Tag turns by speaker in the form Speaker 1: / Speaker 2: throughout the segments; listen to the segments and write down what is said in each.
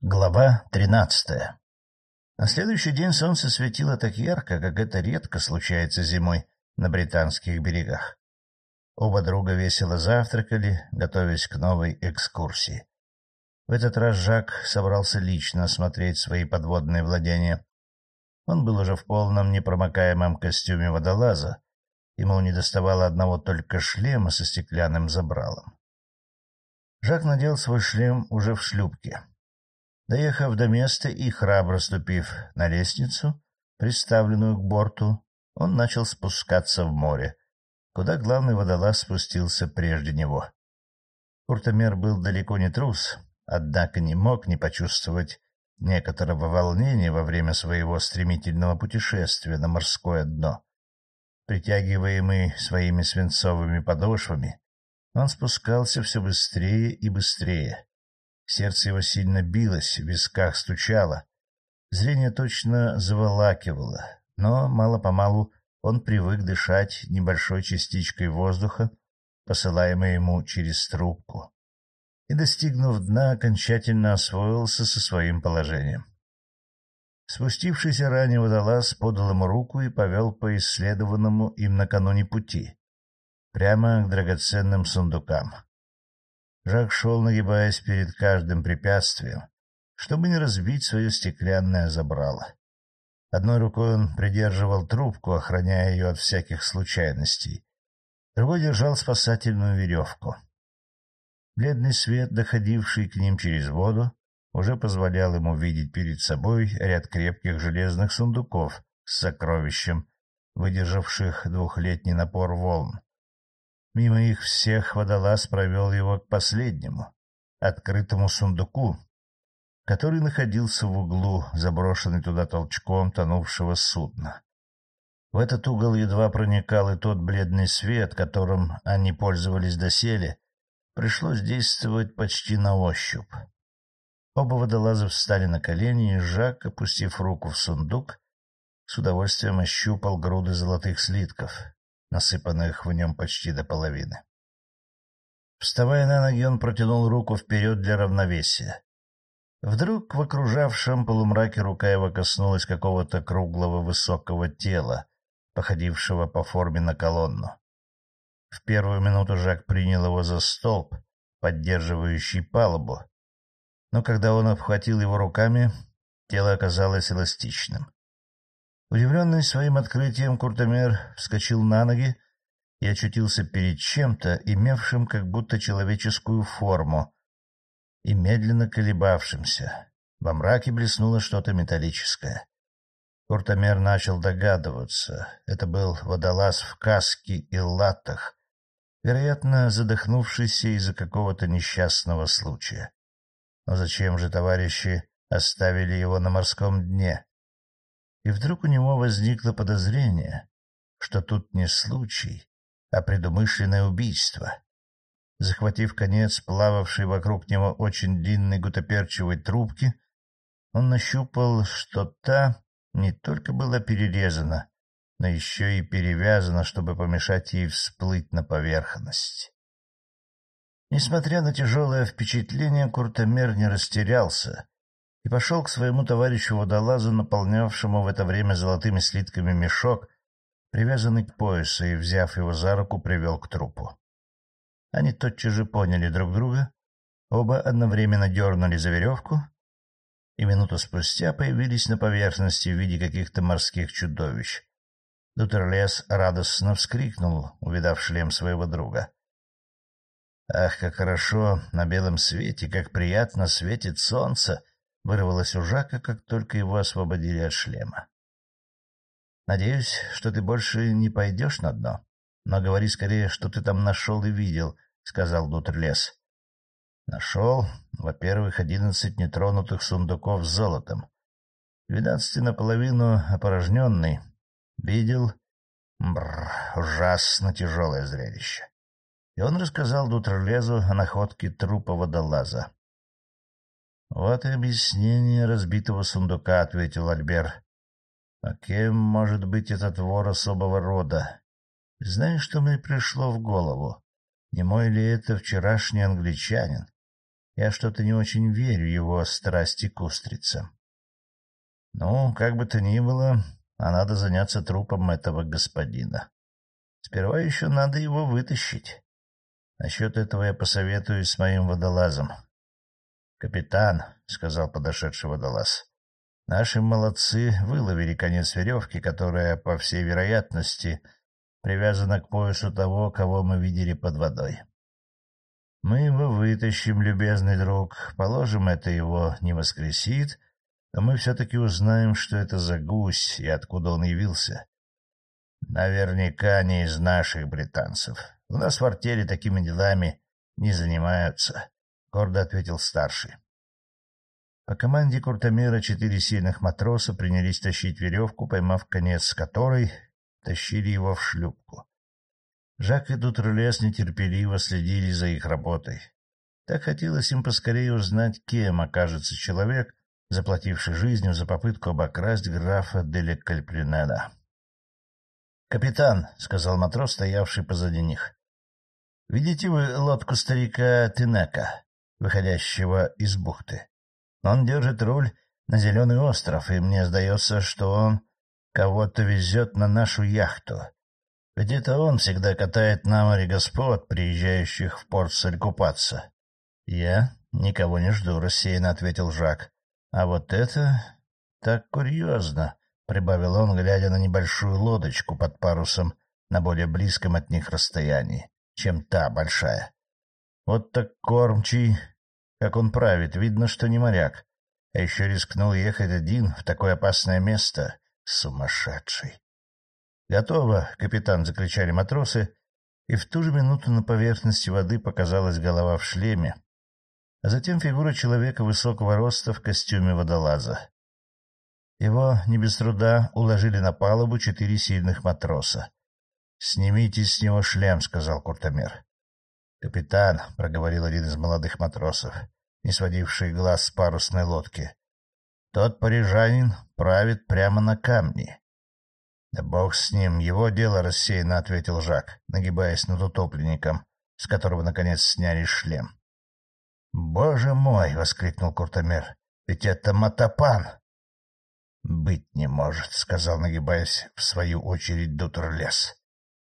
Speaker 1: Глава тринадцатая На следующий день солнце светило так ярко, как это редко случается зимой на британских берегах. Оба друга весело завтракали, готовясь к новой экскурсии. В этот раз Жак собрался лично осмотреть свои подводные владения. Он был уже в полном непромокаемом костюме водолаза, ему недоставало одного только шлема со стеклянным забралом. Жак надел свой шлем уже в шлюпке. Доехав до места и храбро ступив на лестницу, приставленную к борту, он начал спускаться в море, куда главный водолаз спустился прежде него. Куртомер был далеко не трус, однако не мог не почувствовать некоторого волнения во время своего стремительного путешествия на морское дно. Притягиваемый своими свинцовыми подошвами, он спускался все быстрее и быстрее. Сердце его сильно билось, в висках стучало. Зрение точно заволакивало, но мало-помалу он привык дышать небольшой частичкой воздуха, посылаемой ему через трубку, и, достигнув дна, окончательно освоился со своим положением. Спустившийся ранее водолаз подал ему руку и повел по исследованному им накануне пути, прямо к драгоценным сундукам. Жак шел, нагибаясь перед каждым препятствием, чтобы не разбить свое стеклянное забрало. Одной рукой он придерживал трубку, охраняя ее от всяких случайностей. Другой держал спасательную веревку. Бледный свет, доходивший к ним через воду, уже позволял ему видеть перед собой ряд крепких железных сундуков с сокровищем, выдержавших двухлетний напор волн. Мимо их всех водолаз провел его к последнему, открытому сундуку, который находился в углу, заброшенный туда толчком тонувшего судна. В этот угол едва проникал и тот бледный свет, которым они пользовались доселе, пришлось действовать почти на ощупь. Оба водолаза встали на колени, и Жак, опустив руку в сундук, с удовольствием ощупал груды золотых слитков, насыпанных в нем почти до половины. Вставая на ноги, он протянул руку вперед для равновесия. Вдруг в окружавшем полумраке рука его коснулась какого-то круглого высокого тела, походившего по форме на колонну. В первую минуту Жак принял его за столб, поддерживающий палубу, но когда он обхватил его руками, тело оказалось эластичным. Удивленный своим открытием, Куртомер вскочил на ноги и очутился перед чем-то, имевшим как будто человеческую форму и медленно колебавшимся. Во мраке блеснуло что-то металлическое. Куртомер начал догадываться. Это был водолаз в каске и латах, вероятно, задохнувшийся из-за какого-то несчастного случая. Но зачем же товарищи оставили его на морском дне? И вдруг у него возникло подозрение, что тут не случай, а предумышленное убийство. Захватив конец плававшей вокруг него очень длинной гутоперчивой трубки, он нащупал, что та не только была перерезана, но еще и перевязана, чтобы помешать ей всплыть на поверхность. Несмотря на тяжелое впечатление, Куртомер не растерялся и пошел к своему товарищу-водолазу, наполнявшему в это время золотыми слитками мешок, привязанный к поясу, и, взяв его за руку, привел к трупу. Они тотчас же поняли друг друга, оба одновременно дернули за веревку, и минуту спустя появились на поверхности в виде каких-то морских чудовищ. Дутерлес радостно вскрикнул, увидав шлем своего друга. «Ах, как хорошо на белом свете, как приятно светит солнце!» Вырвалось у Жака, как только его освободили от шлема. — Надеюсь, что ты больше не пойдешь на дно, но говори скорее, что ты там нашел и видел, — сказал Дутерлес. — Нашел, во-первых, одиннадцать нетронутых сундуков с золотом. Двенадцатый наполовину опорожненный. Видел... Бррр, ужасно тяжелое зрелище. И он рассказал Дутерлезу о находке трупа водолаза. — Вот и объяснение разбитого сундука, — ответил Альбер. — А кем может быть этот вор особого рода? Знаешь, что мне пришло в голову? Не мой ли это вчерашний англичанин? Я что-то не очень верю его страсти к устрицам. Ну, как бы то ни было, а надо заняться трупом этого господина. Сперва еще надо его вытащить. Насчет этого я посоветуюсь с моим водолазом. — Капитан, — сказал подошедший водолаз, — наши молодцы выловили конец веревки, которая, по всей вероятности, привязана к поясу того, кого мы видели под водой. Мы его вытащим, любезный друг, положим, это его не воскресит, но мы все-таки узнаем, что это за гусь и откуда он явился. Наверняка не из наших британцев. У нас в артели такими делами не занимаются, — гордо ответил старший. По команде Куртамира четыре сильных матроса принялись тащить веревку, поймав конец которой, тащили его в шлюпку. Жак и Дутрулес нетерпеливо следили за их работой. Так хотелось им поскорее узнать, кем окажется человек, заплативший жизнью за попытку обокрасть графа Деля Кальпринеда. — Капитан, — сказал матрос, стоявший позади них, — видите вы лодку старика Тынека, выходящего из бухты? Он держит руль на Зеленый остров, и мне сдается, что он кого-то везет на нашу яхту. Ведь это он всегда катает на море господ, приезжающих в порт соль купаться. — Я никого не жду, — рассеянно ответил Жак. — А вот это так курьезно, — прибавил он, глядя на небольшую лодочку под парусом на более близком от них расстоянии, чем та большая. Вот так кормчий, как он правит, видно, что не моряк, а еще рискнул ехать один в такое опасное место. Сумасшедший! «Готово!» — капитан закричали матросы, и в ту же минуту на поверхности воды показалась голова в шлеме, а затем фигура человека высокого роста в костюме водолаза. Его не без труда уложили на палубу четыре сильных матроса. — Снимите с него шлем, — сказал Куртомер. — Капитан, — проговорил один из молодых матросов, не сводивший глаз с парусной лодки, — тот парижанин правит прямо на камне. — Да бог с ним, его дело рассеянно, — ответил Жак, нагибаясь над утопленником, с которого, наконец, сняли шлем. — Боже мой! — воскликнул Куртомер. — Ведь это Матапан! — Быть не может, — сказал, нагибаясь в свою очередь Дутерлес.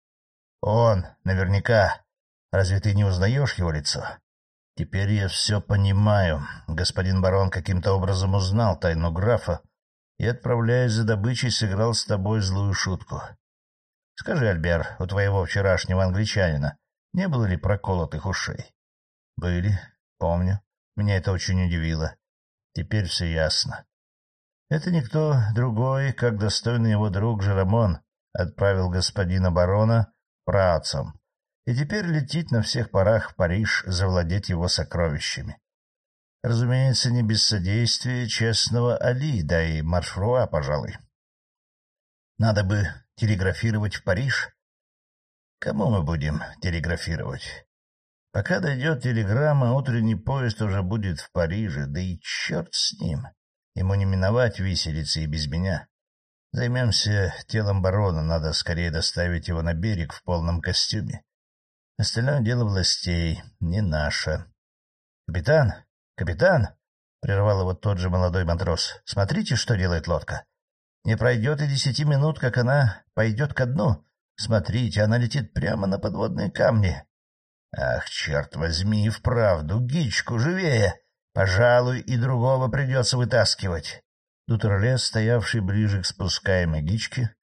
Speaker 1: — Он, наверняка. Разве ты не узнаешь его лицо? Теперь я все понимаю. Господин барон каким-то образом узнал тайну графа и, отправляясь за добычей, сыграл с тобой злую шутку. Скажи, Альбер, у твоего вчерашнего англичанина не было ли проколотых ушей? — Были, помню. Меня это очень удивило. Теперь все ясно. Это никто другой, как достойный его друг Жеромон, отправил господина барона працам, и теперь летит на всех парах в Париж завладеть его сокровищами. Разумеется, не без содействия честного Али, да и Маршруа, пожалуй. Надо бы телеграфировать в Париж. Кому мы будем телеграфировать? Пока дойдет телеграмма, утренний поезд уже будет в Париже, да и черт с ним. Ему не миновать виселицы и без меня. Займемся телом барона, надо скорее доставить его на берег в полном костюме. Остальное дело властей, не наше. Капитан, «Капитан!» — прервал его тот же молодой матрос. «Смотрите, что делает лодка. Не пройдет и десяти минут, как она пойдет ко дну. Смотрите, она летит прямо на подводные камни. Ах, черт возьми, и вправду, гичку, живее! Пожалуй, и другого придется вытаскивать». Дутерлес, стоявший ближе к спускаемой гичке,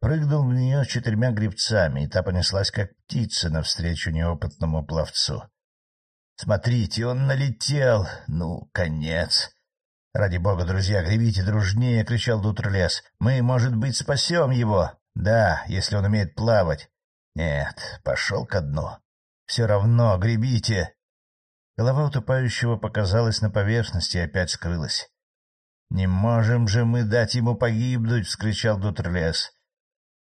Speaker 1: прыгнул в нее четырьмя гребцами, и та понеслась, как птица, навстречу неопытному пловцу. Смотрите, он налетел. Ну, конец. Ради бога, друзья, гребите дружнее, — кричал Дутрлес. Мы, может быть, спасем его. Да, если он умеет плавать. Нет, пошел ко дну. Все равно, гребите. Голова утопающего показалась на поверхности и опять скрылась. — Не можем же мы дать ему погибнуть! — вскричал Дутрлес.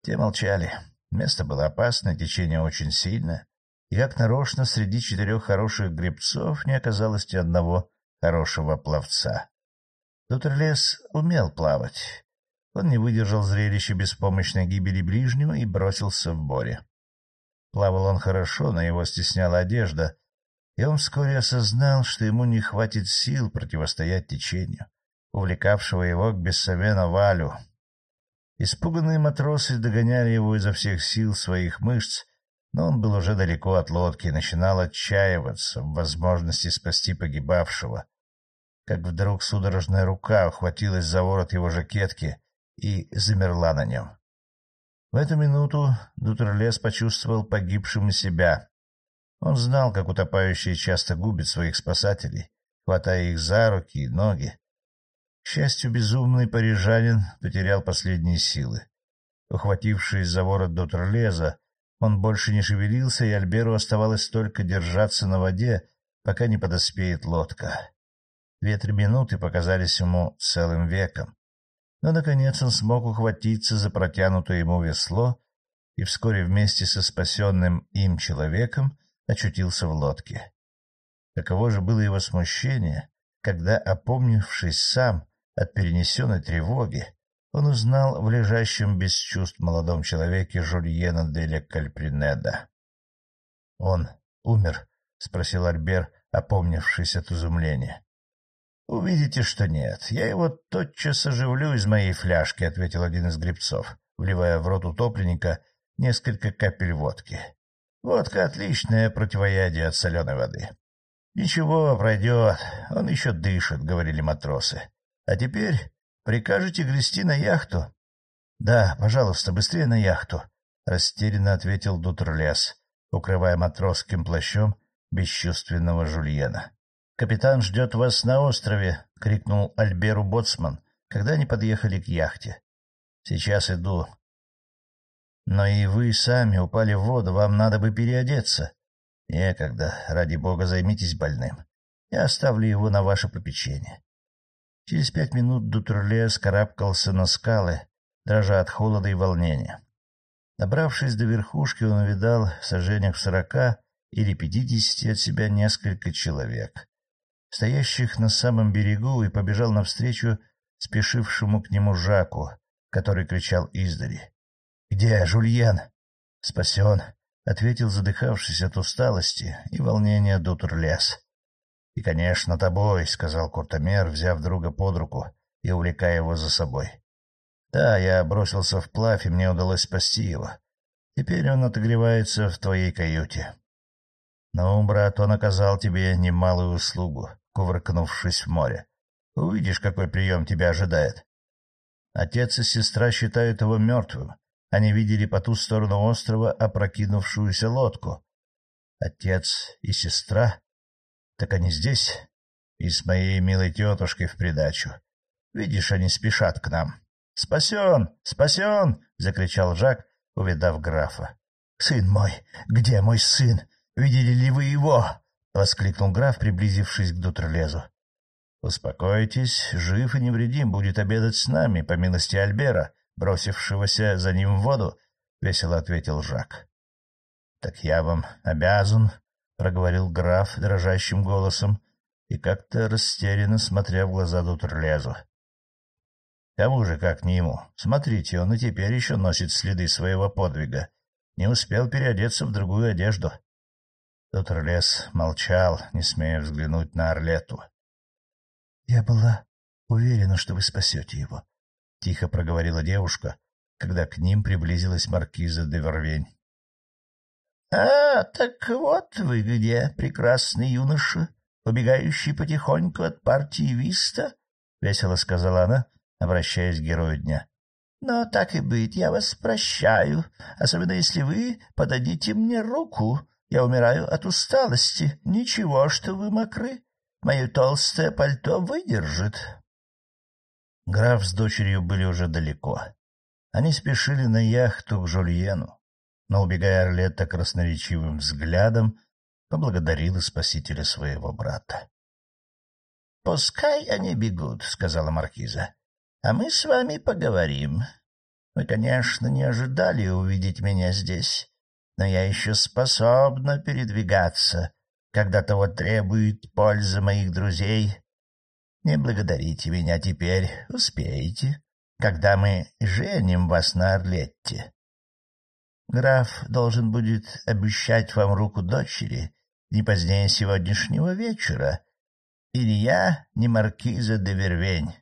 Speaker 1: Те молчали. Место было опасное, течение очень сильное и как нарочно среди четырех хороших гребцов не оказалось ни одного хорошего пловца. Лес умел плавать. Он не выдержал зрелища беспомощной гибели ближнего и бросился в море. Плавал он хорошо, но его стесняла одежда, и он вскоре осознал, что ему не хватит сил противостоять течению, увлекавшего его к Бессовена Валю. Испуганные матросы догоняли его изо всех сил своих мышц, но он был уже далеко от лодки и начинал отчаиваться в возможности спасти погибавшего, как вдруг судорожная рука ухватилась за ворот его жакетки и замерла на нем. В эту минуту Дутерлес почувствовал погибшим себя. Он знал, как утопающие часто губят своих спасателей, хватая их за руки и ноги. К счастью, безумный парижанин потерял последние силы. Ухватившись за ворот Дутерлеза, он больше не шевелился, и Альберу оставалось только держаться на воде, пока не подоспеет лодка. Две-три минуты показались ему целым веком. Но, наконец, он смог ухватиться за протянутое ему весло и вскоре вместе со спасенным им человеком очутился в лодке. Каково же было его смущение, когда, опомнившись сам от перенесенной тревоги, он узнал в лежащем без чувств молодом человеке Жульена де Кальпринеда. — Он умер? — спросил Альбер, опомнившись от изумления. — Увидите, что нет. Я его тотчас оживлю из моей фляжки, — ответил один из гребцов, вливая в рот утопленника несколько капель водки. — Водка — отличное противоядие от соленой воды. — Ничего, пройдет, он еще дышит, — говорили матросы. — А теперь прикажете грести на яхту? — Да, пожалуйста, быстрее на яхту, — растерянно ответил Дутерлес, укрывая матросским плащом бесчувственного Жульена. — «Капитан ждет вас на острове!» — крикнул Альберу Боцман, когда они подъехали к яхте. «Сейчас иду». «Но и вы сами упали в воду, вам надо бы переодеться». «Некогда, ради бога, займитесь больным. Я оставлю его на ваше попечение». Через пять минут Дутерле скарабкался на скалы, дрожа от холода и волнения. Добравшись до верхушки, он увидал в сожжениях в сорока или пятидесяти от себя несколько человек стоящих на самом берегу, и побежал навстречу спешившему к нему Жаку, который кричал издали. — Где Жульен? — Спасен, — ответил задыхавшись от усталости и волнения Дутерлес. — И, конечно, тобой, — сказал Куртомер, взяв друга под руку и увлекая его за собой. — Да, я бросился вплавь, и мне удалось спасти его. Теперь он отогревается в твоей каюте. Ну, брат, он оказал тебе немалую услугу, кувыркнувшись в море. Увидишь, какой прием тебя ожидает. Отец и сестра считают его мертвым. Они видели по ту сторону острова опрокинувшуюся лодку. Отец и сестра? Так они здесь? И с моей милой тетушкой в придачу. Видишь, они спешат к нам. «Спасен! Спасен!» — закричал Жак, увидав графа. «Сын мой! Где мой сын? Видели ли вы его? — воскликнул граф, приблизившись к Дутерлезу. — Успокойтесь, жив и невредим, будет обедать с нами, по милости Альбера, бросившегося за ним в воду, — весело ответил Жак. — Так я вам обязан, — проговорил граф дрожащим голосом и как-то растерянно смотря в глаза Дутерлезу. — Кому же, как не ему? Смотрите, он и теперь еще носит следы своего подвига. Не успел переодеться в другую одежду. — Доктор Лес молчал, не смея взглянуть на Орлету. — Я была уверена, что вы спасете его, — тихо проговорила девушка, когда к ним приблизилась маркиза де Вервень. — А, так вот вы где, прекрасный юноша, убегающий потихоньку от партии Виста, — весело сказала она, обращаясь к герою дня. — Но так и быть, я вас прощаю, особенно если вы подадите мне руку. Я умираю от усталости. Ничего, что вы мокры. Мое толстое пальто выдержит. Граф с дочерью были уже далеко. Они спешили на яхту к Жульену, но, убегая Орлетта красноречивым взглядом, поблагодарила спасителя своего брата. — Пускай они бегут, — сказала маркиза, — а мы с вами поговорим. Вы, конечно, не ожидали увидеть меня здесь но я еще способна передвигаться, когда того требует польза моих друзей. Не благодарите меня теперь, успеете, когда мы женим вас на Орлетте. Граф должен будет обещать вам руку дочери не позднее сегодняшнего вечера. Или я не маркиза де Вервень.